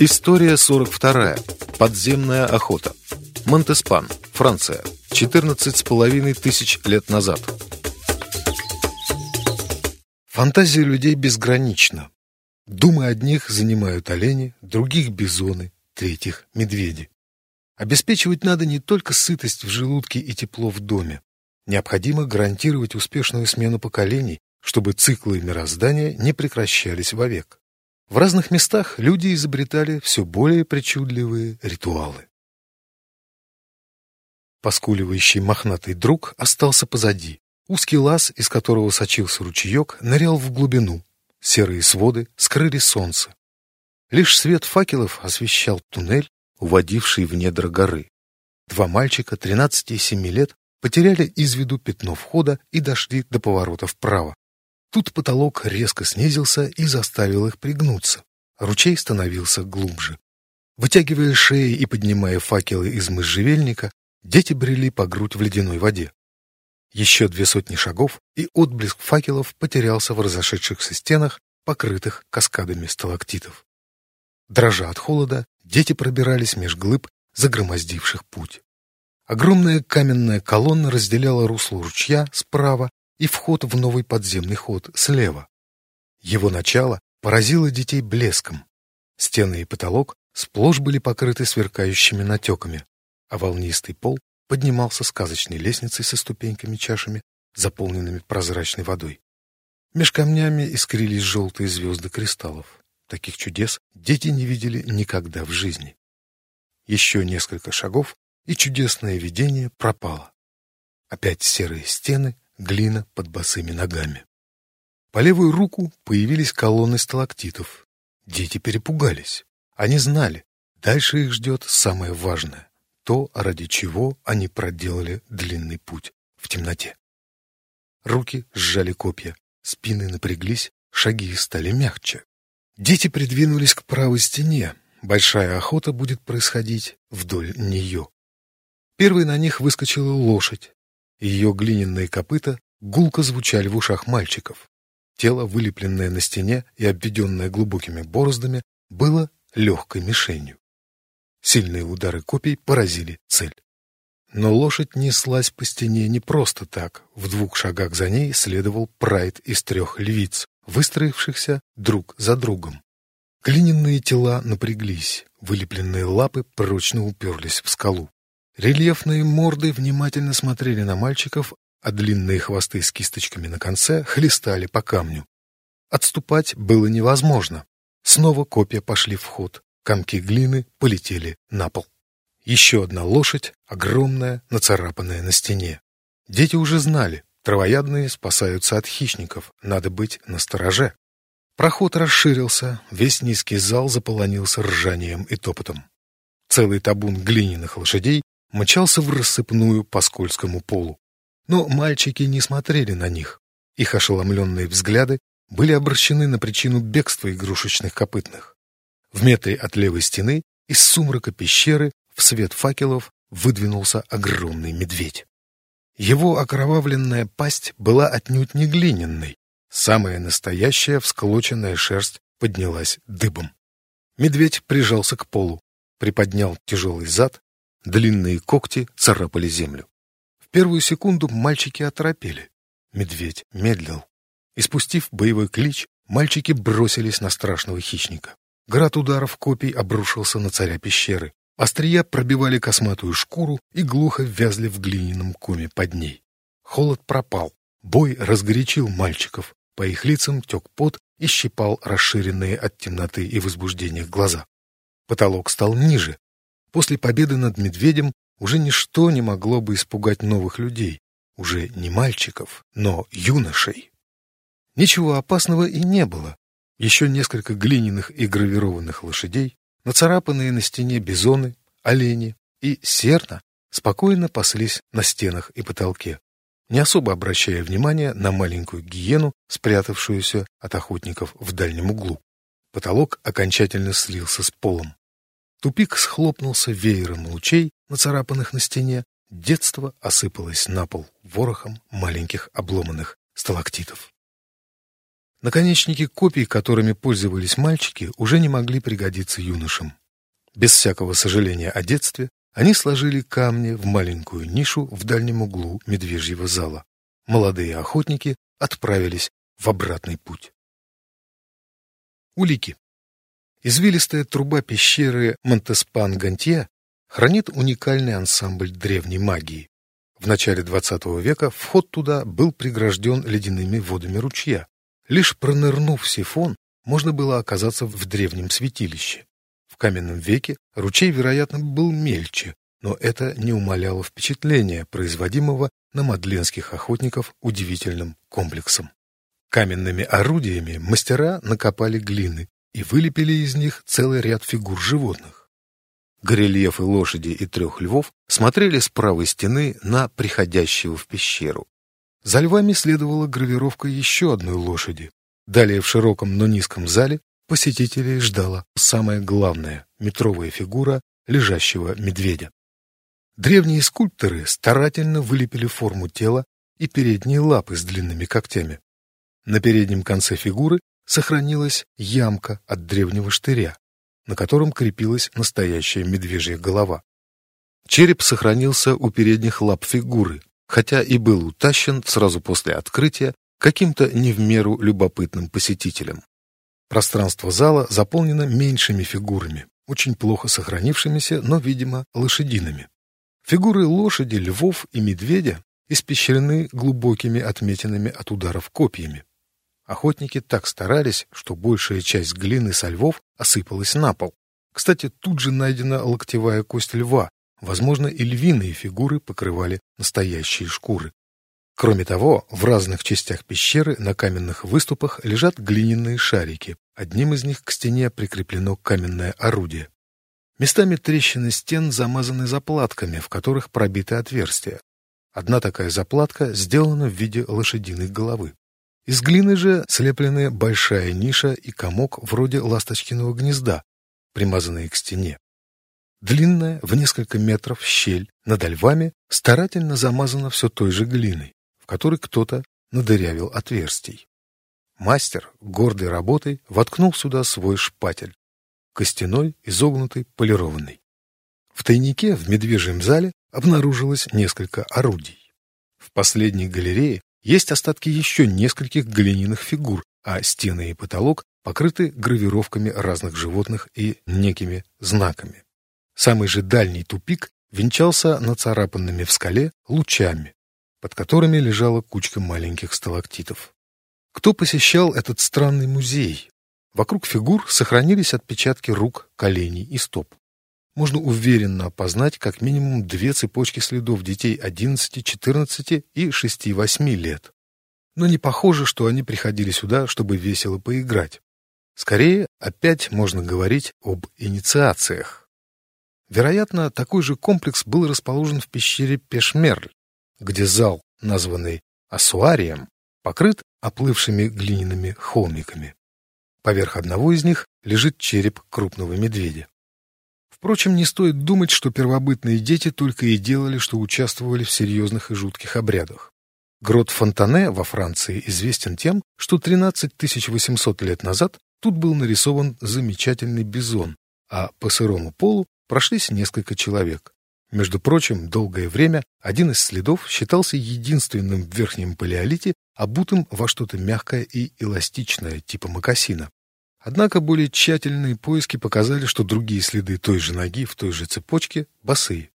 История 42. Подземная охота. Монтеспан, Франция. 14,5 тысяч лет назад. Фантазия людей безгранична. Думы одних занимают олени, других — бизоны, третьих — медведи. Обеспечивать надо не только сытость в желудке и тепло в доме. Необходимо гарантировать успешную смену поколений, чтобы циклы мироздания не прекращались вовек. В разных местах люди изобретали все более причудливые ритуалы. Поскуливающий мохнатый друг остался позади. Узкий лаз, из которого сочился ручеек, нырял в глубину. Серые своды скрыли солнце. Лишь свет факелов освещал туннель, уводивший в недра горы. Два мальчика, 13 и 7 лет, потеряли из виду пятно входа и дошли до поворота вправо. Тут потолок резко снизился и заставил их пригнуться. Ручей становился глубже. Вытягивая шеи и поднимая факелы из можжевельника, дети брели по грудь в ледяной воде. Еще две сотни шагов, и отблеск факелов потерялся в разошедшихся стенах, покрытых каскадами сталактитов. Дрожа от холода, дети пробирались меж глыб, загромоздивших путь. Огромная каменная колонна разделяла русло ручья справа и вход в новый подземный ход слева. Его начало поразило детей блеском. Стены и потолок сплошь были покрыты сверкающими натеками, а волнистый пол поднимался сказочной лестницей со ступеньками-чашами, заполненными прозрачной водой. Меж камнями искрились желтые звезды кристаллов. Таких чудес дети не видели никогда в жизни. Еще несколько шагов, и чудесное видение пропало. Опять серые стены, глина под босыми ногами. По левую руку появились колонны сталактитов. Дети перепугались. Они знали, дальше их ждет самое важное, то, ради чего они проделали длинный путь в темноте. Руки сжали копья, спины напряглись, шаги стали мягче. Дети придвинулись к правой стене. Большая охота будет происходить вдоль нее. Первой на них выскочила лошадь, ее глиняные копыта гулко звучали в ушах мальчиков. Тело, вылепленное на стене и обведенное глубокими бороздами, было легкой мишенью. Сильные удары копий поразили цель. Но лошадь неслась по стене не просто так. В двух шагах за ней следовал прайд из трех львиц, выстроившихся друг за другом. Глиняные тела напряглись, вылепленные лапы прочно уперлись в скалу. Рельефные морды внимательно смотрели на мальчиков, а длинные хвосты с кисточками на конце хлестали по камню. Отступать было невозможно. Снова копья пошли в ход, комки глины полетели на пол. Еще одна лошадь, огромная, нацарапанная на стене. Дети уже знали, травоядные спасаются от хищников, надо быть настороже. Проход расширился, весь низкий зал заполонился ржанием и топотом. Целый табун глиняных лошадей мчался в рассыпную по скользкому полу. Но мальчики не смотрели на них. Их ошеломленные взгляды были обращены на причину бегства игрушечных копытных. В метре от левой стены из сумрака пещеры в свет факелов выдвинулся огромный медведь. Его окровавленная пасть была отнюдь не глиняной. Самая настоящая всклоченная шерсть поднялась дыбом. Медведь прижался к полу, приподнял тяжелый зад Длинные когти царапали землю. В первую секунду мальчики оторопели. Медведь медлил. Испустив боевой клич, мальчики бросились на страшного хищника. Град ударов копий обрушился на царя пещеры. Острия пробивали косматую шкуру и глухо вязли в глиняном коме под ней. Холод пропал. Бой разгорячил мальчиков. По их лицам тек пот и щипал расширенные от темноты и возбуждения глаза. Потолок стал ниже, После победы над медведем уже ничто не могло бы испугать новых людей, уже не мальчиков, но юношей. Ничего опасного и не было. Еще несколько глиняных и гравированных лошадей, нацарапанные на стене бизоны, олени и серна спокойно паслись на стенах и потолке, не особо обращая внимания на маленькую гиену, спрятавшуюся от охотников в дальнем углу. Потолок окончательно слился с полом. Тупик схлопнулся веером лучей, нацарапанных на стене. Детство осыпалось на пол ворохом маленьких обломанных сталактитов. Наконечники копий, которыми пользовались мальчики, уже не могли пригодиться юношам. Без всякого сожаления о детстве, они сложили камни в маленькую нишу в дальнем углу медвежьего зала. Молодые охотники отправились в обратный путь. Улики. Извилистая труба пещеры Монтеспан-Гантье хранит уникальный ансамбль древней магии. В начале XX века вход туда был прегражден ледяными водами ручья. Лишь пронырнув сифон, можно было оказаться в древнем святилище. В каменном веке ручей, вероятно, был мельче, но это не умаляло впечатления, производимого на мадленских охотников удивительным комплексом. Каменными орудиями мастера накопали глины и вылепили из них целый ряд фигур животных. Горельефы лошади и трех львов смотрели с правой стены на приходящего в пещеру. За львами следовала гравировка еще одной лошади. Далее в широком, но низком зале посетителей ждала самая главная метровая фигура лежащего медведя. Древние скульпторы старательно вылепили форму тела и передние лапы с длинными когтями. На переднем конце фигуры сохранилась ямка от древнего штыря, на котором крепилась настоящая медвежья голова. Череп сохранился у передних лап фигуры, хотя и был утащен сразу после открытия каким-то не в меру любопытным посетителем. Пространство зала заполнено меньшими фигурами, очень плохо сохранившимися, но, видимо, лошадиными. Фигуры лошади, львов и медведя испещрены глубокими отметинами от ударов копьями. Охотники так старались, что большая часть глины со львов осыпалась на пол. Кстати, тут же найдена локтевая кость льва. Возможно, и львиные фигуры покрывали настоящие шкуры. Кроме того, в разных частях пещеры на каменных выступах лежат глиняные шарики. Одним из них к стене прикреплено каменное орудие. Местами трещины стен замазаны заплатками, в которых пробиты отверстия. Одна такая заплатка сделана в виде лошадиной головы. Из глины же слеплены большая ниша и комок вроде ласточкиного гнезда, примазанные к стене. Длинная, в несколько метров, щель над львами старательно замазана все той же глиной, в которой кто-то надырявил отверстий. Мастер, гордой работой, воткнул сюда свой шпатель, костяной, изогнутый, полированный. В тайнике в медвежьем зале обнаружилось несколько орудий. В последней галерее есть остатки еще нескольких глиняных фигур, а стены и потолок покрыты гравировками разных животных и некими знаками. Самый же дальний тупик венчался нацарапанными в скале лучами, под которыми лежала кучка маленьких сталактитов. Кто посещал этот странный музей? Вокруг фигур сохранились отпечатки рук, коленей и стоп можно уверенно опознать как минимум две цепочки следов детей 11, 14 и 6-8 лет. Но не похоже, что они приходили сюда, чтобы весело поиграть. Скорее, опять можно говорить об инициациях. Вероятно, такой же комплекс был расположен в пещере Пешмерль, где зал, названный Асуарием, покрыт оплывшими глиняными холмиками. Поверх одного из них лежит череп крупного медведя. Впрочем, не стоит думать, что первобытные дети только и делали, что участвовали в серьезных и жутких обрядах. Грот Фонтане во Франции известен тем, что 13 800 лет назад тут был нарисован замечательный бизон, а по сырому полу прошлись несколько человек. Между прочим, долгое время один из следов считался единственным в Верхнем Палеолите, обутым во что-то мягкое и эластичное, типа мокасина. Однако более тщательные поиски показали, что другие следы той же ноги в той же цепочке босые.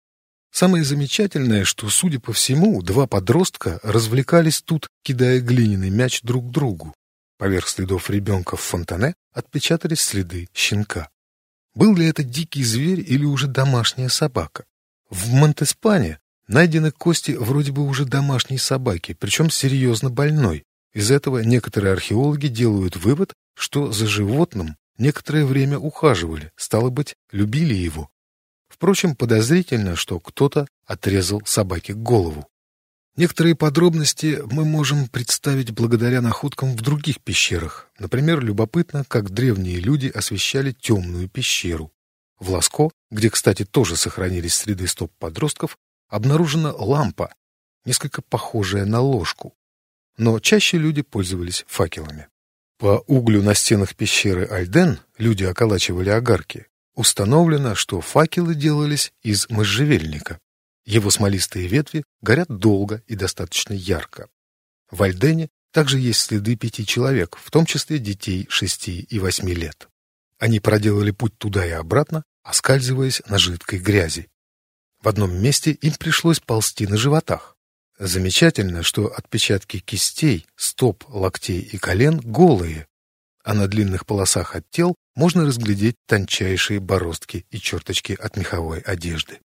Самое замечательное, что, судя по всему, два подростка развлекались тут, кидая глиняный мяч друг другу. Поверх следов ребенка в фонтане отпечатались следы щенка. Был ли это дикий зверь или уже домашняя собака? В Монтеспане найдены кости вроде бы уже домашней собаки, причем серьезно больной. Из этого некоторые археологи делают вывод, что за животным некоторое время ухаживали, стало быть, любили его. Впрочем, подозрительно, что кто-то отрезал собаке голову. Некоторые подробности мы можем представить благодаря находкам в других пещерах. Например, любопытно, как древние люди освещали темную пещеру. В Ласко, где, кстати, тоже сохранились следы стоп подростков, обнаружена лампа, несколько похожая на ложку. Но чаще люди пользовались факелами. По углю на стенах пещеры Альден люди околачивали огарки. Установлено, что факелы делались из можжевельника. Его смолистые ветви горят долго и достаточно ярко. В Альдене также есть следы пяти человек, в том числе детей шести и восьми лет. Они проделали путь туда и обратно, оскальзываясь на жидкой грязи. В одном месте им пришлось ползти на животах. Замечательно, что отпечатки кистей, стоп, локтей и колен голые, а на длинных полосах от тел можно разглядеть тончайшие бороздки и черточки от меховой одежды.